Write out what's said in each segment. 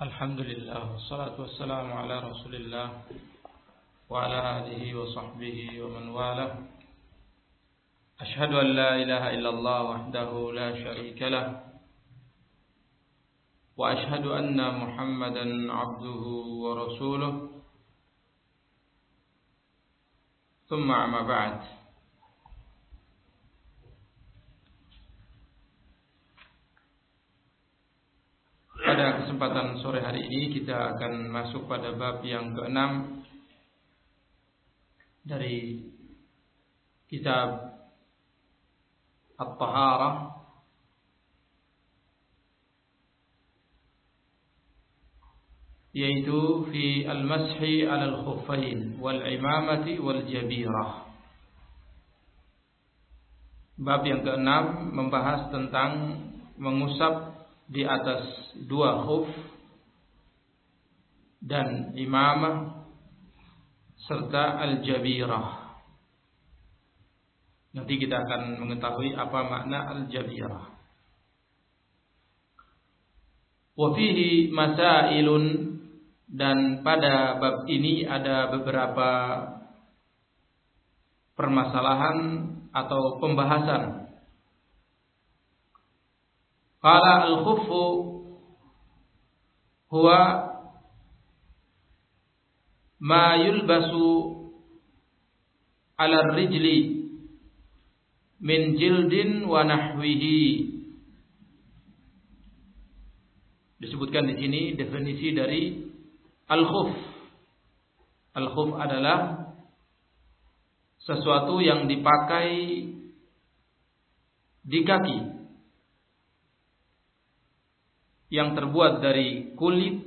الحمد لله والصلاة والسلام على رسول الله وعلى آله وصحبه ومن والاه. أشهد أن لا إله إلا الله وحده لا شريك له وأشهد أن محمدا عبده ورسوله. ثم أما بعد. Kesempatan sore hari ini kita akan masuk pada bab yang keenam dari kitab At-Taharah yaitu fi al-mashi 'ala al-khuffain wal 'imamati wal jabirah. Bab yang keenam membahas tentang mengusap di atas dua khuf dan imamah serta al-jabirah. Nanti kita akan mengetahui apa makna al-jabirah. Wa fihi masailun dan pada bab ini ada beberapa permasalahan atau pembahasan Qala al-khuffu huwa ma yulbasu ala rijli min jildin wa nahwihi. Disebutkan di sini definisi dari al-khuf. Al-khuf adalah sesuatu yang dipakai di kaki yang terbuat dari kulit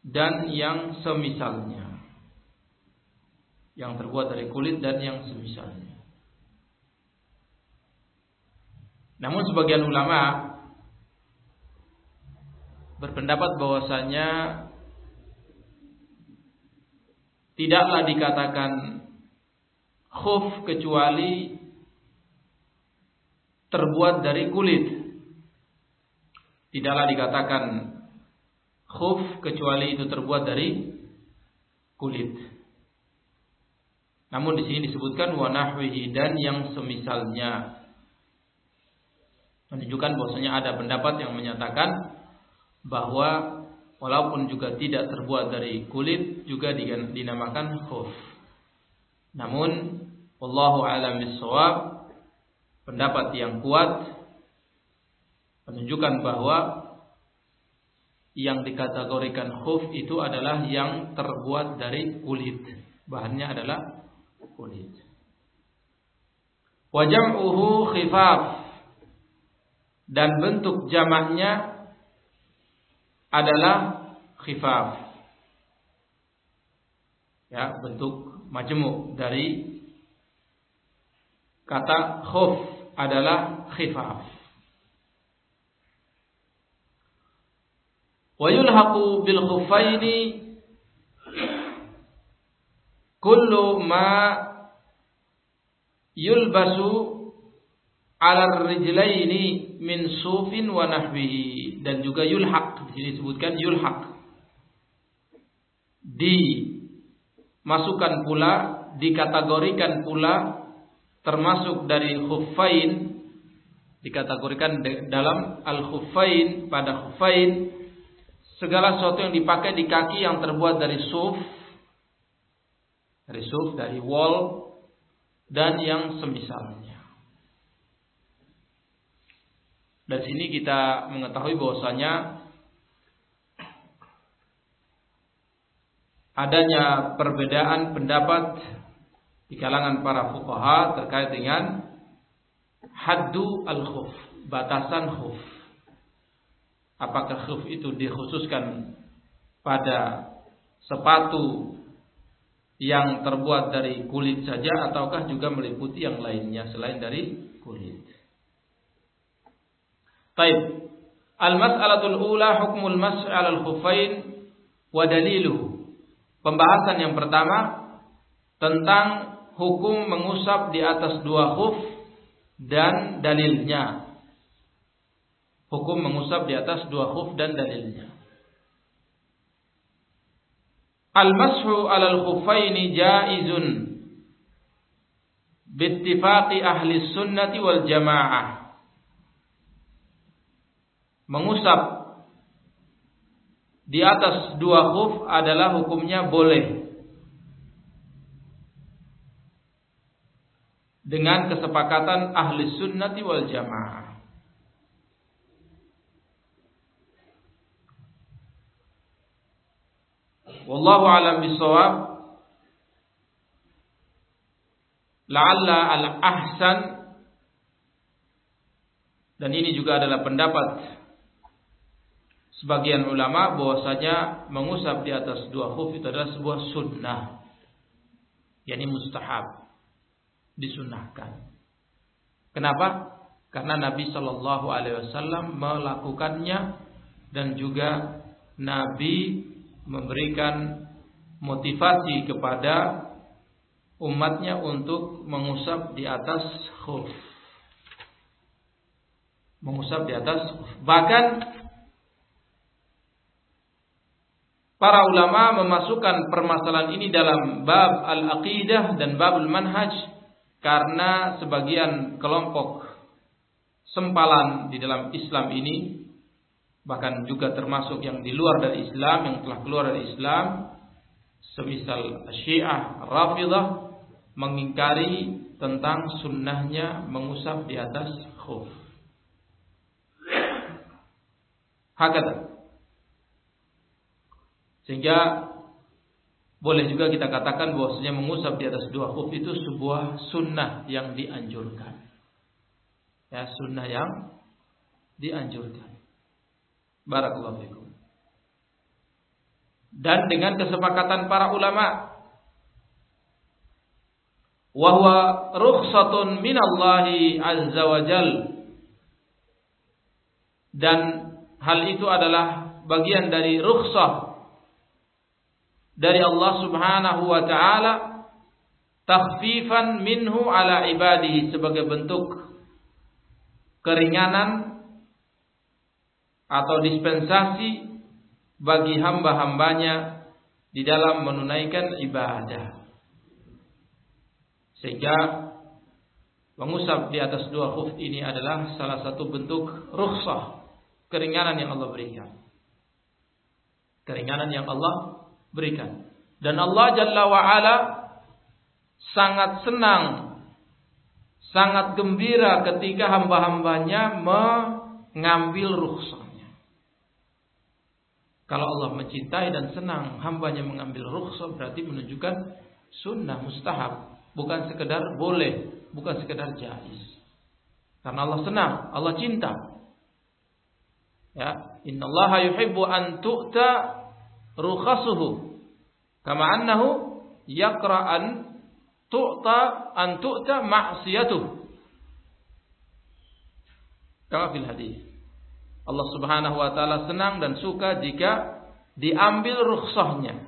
dan yang semisalnya. Yang terbuat dari kulit dan yang semisalnya. Namun sebagian ulama berpendapat bahwasanya tidaklah dikatakan khuf kecuali terbuat dari kulit tidaklah dikatakan khuf kecuali itu terbuat dari kulit. Namun di sini disebutkan wanahwihi dan yang semisalnya menunjukkan bahwasanya ada pendapat yang menyatakan bahwa walaupun juga tidak terbuat dari kulit juga dinamakan khuf. Namun wallahu a'lam bissawab pendapat yang kuat menunjukkan bahwa yang dikategorikan khuf itu adalah yang terbuat dari kulit. Bahannya adalah kulit. Wajam'uhu khifaf dan bentuk jamaknya adalah khifaf. Ya, bentuk majemuk dari kata khuf adalah khifaf. Wa bil khuffaini kullu ma yulbasu ala rijlaini min sufin wa dan juga yulhaq di sini disebutkan yulhaq. Dimasukkan pula dikategorikan pula termasuk dari khuffain dikategorikan dalam al khuffain pada khuffain segala sesuatu yang dipakai di kaki yang terbuat dari suf, dari suf, dari wol, dan yang semisalnya. Dari sini kita mengetahui bahwasanya adanya perbedaan pendapat di kalangan para fuqaha terkait dengan haddu al-khuf, batasan khuf apakah khuf itu dikhususkan pada sepatu yang terbuat dari kulit saja ataukah juga meliputi yang lainnya selain dari kulit. Taib. Al-mas'alatul ula hukmul mas' 'alal khuffain wa. Pembahasan yang pertama tentang hukum mengusap di atas dua khuf dan dalilnya hukum mengusap di atas dua khuf dan dalilnya. Al-mashu 'alal khuffaini jaizun bittifaqi ahli sunnati wal jamaah. Mengusap di atas dua khuf adalah hukumnya boleh. Dengan kesepakatan ahli sunnati wal jamaah. Wallahu alam bisawab. La'alla al-ahsan dan ini juga adalah pendapat sebagian ulama bahwasanya mengusap di atas dua khuf itu adalah sebuah sunnah. yakni mustahab. Disunahkan. Kenapa? Karena Nabi Shallallahu Alaihi Wasallam melakukannya dan juga Nabi memberikan motivasi kepada umatnya untuk mengusap di atas khuf. Mengusap di atas khuf. Bahkan para ulama memasukkan permasalahan ini dalam bab al-aqidah dan bab al-manhaj karena sebagian kelompok sempalan di dalam Islam ini bahkan juga termasuk yang di luar dari Islam yang telah keluar dari Islam semisal Syiah Rafidah mengingkari tentang sunnahnya mengusap di atas khuf. Hakata. Sehingga boleh juga kita katakan bahwasanya mengusap di atas dua khuf itu sebuah sunnah yang dianjurkan. Ya, sunnah yang dianjurkan. Barakallahu fikum. Dan dengan kesepakatan para ulama wahwa rukhsatun minallahi azza wa jal dan hal itu adalah bagian dari rukhsah dari Allah Subhanahu wa taala takhfifan minhu ala ibadihi sebagai bentuk keringanan atau dispensasi bagi hamba-hambanya di dalam menunaikan ibadah. Sehingga mengusap di atas dua khuf ini adalah salah satu bentuk rukhsah, keringanan yang Allah berikan. Keringanan yang Allah berikan. Dan Allah Jalla wa ala sangat senang, sangat gembira ketika hamba-hambanya mengambil rukhsah. Kalau Allah mencintai dan senang hambanya mengambil rukhsah berarti menunjukkan sunnah mustahab. Bukan sekedar boleh, bukan sekedar jais. Karena Allah senang, Allah cinta. Ya, Inna Allah yuhibbu an tu'ta rukhasuhu. Kama annahu yakra an tu'ta an tu'ta ma'siyatuh. Kama fil hadis. Allah Subhanahu wa taala senang dan suka jika diambil rukhsahnya.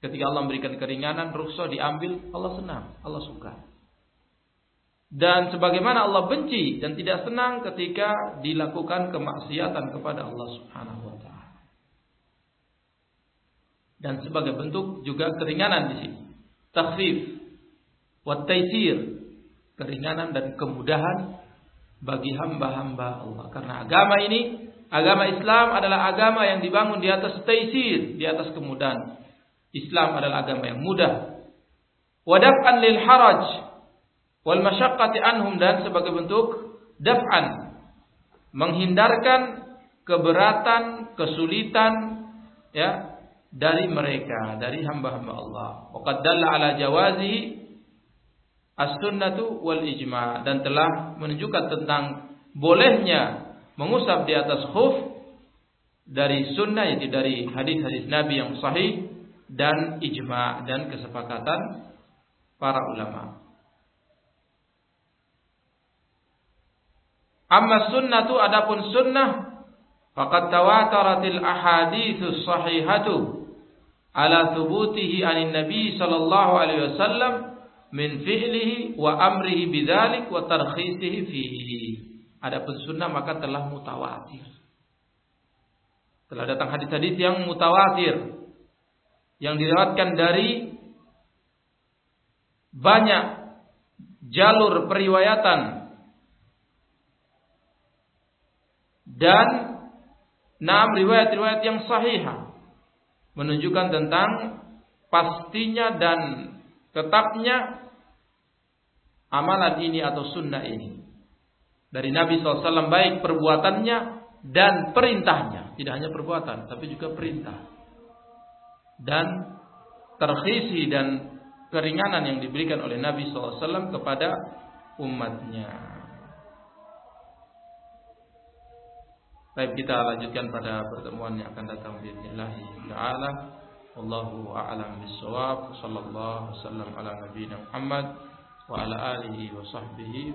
Ketika Allah memberikan keringanan, rukhsah diambil, Allah senang, Allah suka. Dan sebagaimana Allah benci dan tidak senang ketika dilakukan kemaksiatan kepada Allah Subhanahu wa taala. Dan sebagai bentuk juga keringanan di sini. Takhfif wa keringanan dan kemudahan bagi hamba-hamba Allah. Karena agama ini, agama Islam adalah agama yang dibangun di atas taisir, di atas kemudahan. Islam adalah agama yang mudah. Wadaf'an lil haraj wal masyaqqati anhum dan sebagai bentuk daf'an menghindarkan keberatan, kesulitan ya dari mereka, dari hamba-hamba Allah. Waqad ala jawazi as-sunnatu wal ijma dan telah menunjukkan tentang bolehnya mengusap di atas khuf dari sunnah yaitu dari hadis-hadis Nabi yang sahih dan ijma dan kesepakatan para ulama. Amma sunnatu adapun sunnah faqad tawataratil ahaditsus sahihatu ala thubutihi anin nabi sallallahu alaihi wasallam min fi'lihi wa amrihi bidzalik wa tarkhisihi fihi. Adapun sunnah maka telah mutawatir. Telah datang hadis-hadis yang mutawatir yang diriwayatkan dari banyak jalur periwayatan dan enam riwayat-riwayat yang sahih menunjukkan tentang pastinya dan tetapnya amalan ini atau sunnah ini dari Nabi SAW baik perbuatannya dan perintahnya tidak hanya perbuatan tapi juga perintah dan terkhisi dan keringanan yang diberikan oleh Nabi SAW kepada umatnya. Baik kita lanjutkan pada pertemuan yang akan datang taala. Wallahu a'lam bissawab. Sallallahu wasallam ala nabiyina Muhammad wa ala alihi wa sahbihi